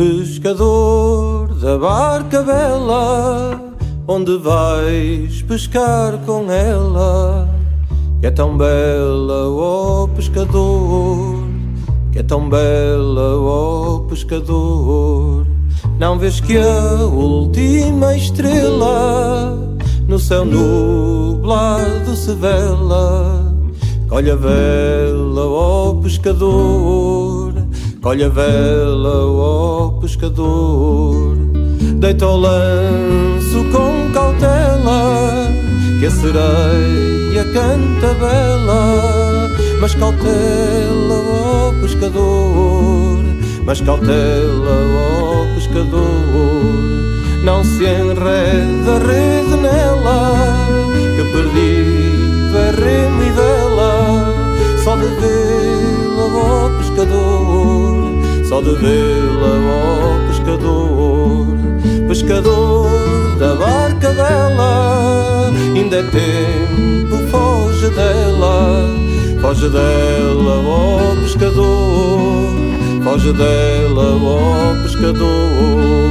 Pescador da barca bela, onde vais pescar com ela? Que é tão bela, oh pescador, que é tão bela, oh pescador. Não vês que a última estrela no céu nublado se vela? Colhe a vela, oh pescador Colhe a vela, ó oh pescador, deita o lanço com cautela, que a sereia canta bela, mas cautela, ó oh pescador, mas cautela, ó oh pescador, não se enreda a rede nela, que perdido é remo e vela, só de vê-la, ó pescador de vê-la, ó oh, pescador, pescador da barca bela, ainda é tempo, foge dela, foge dela, ó oh, pescador, foge dela, ó oh, pescador.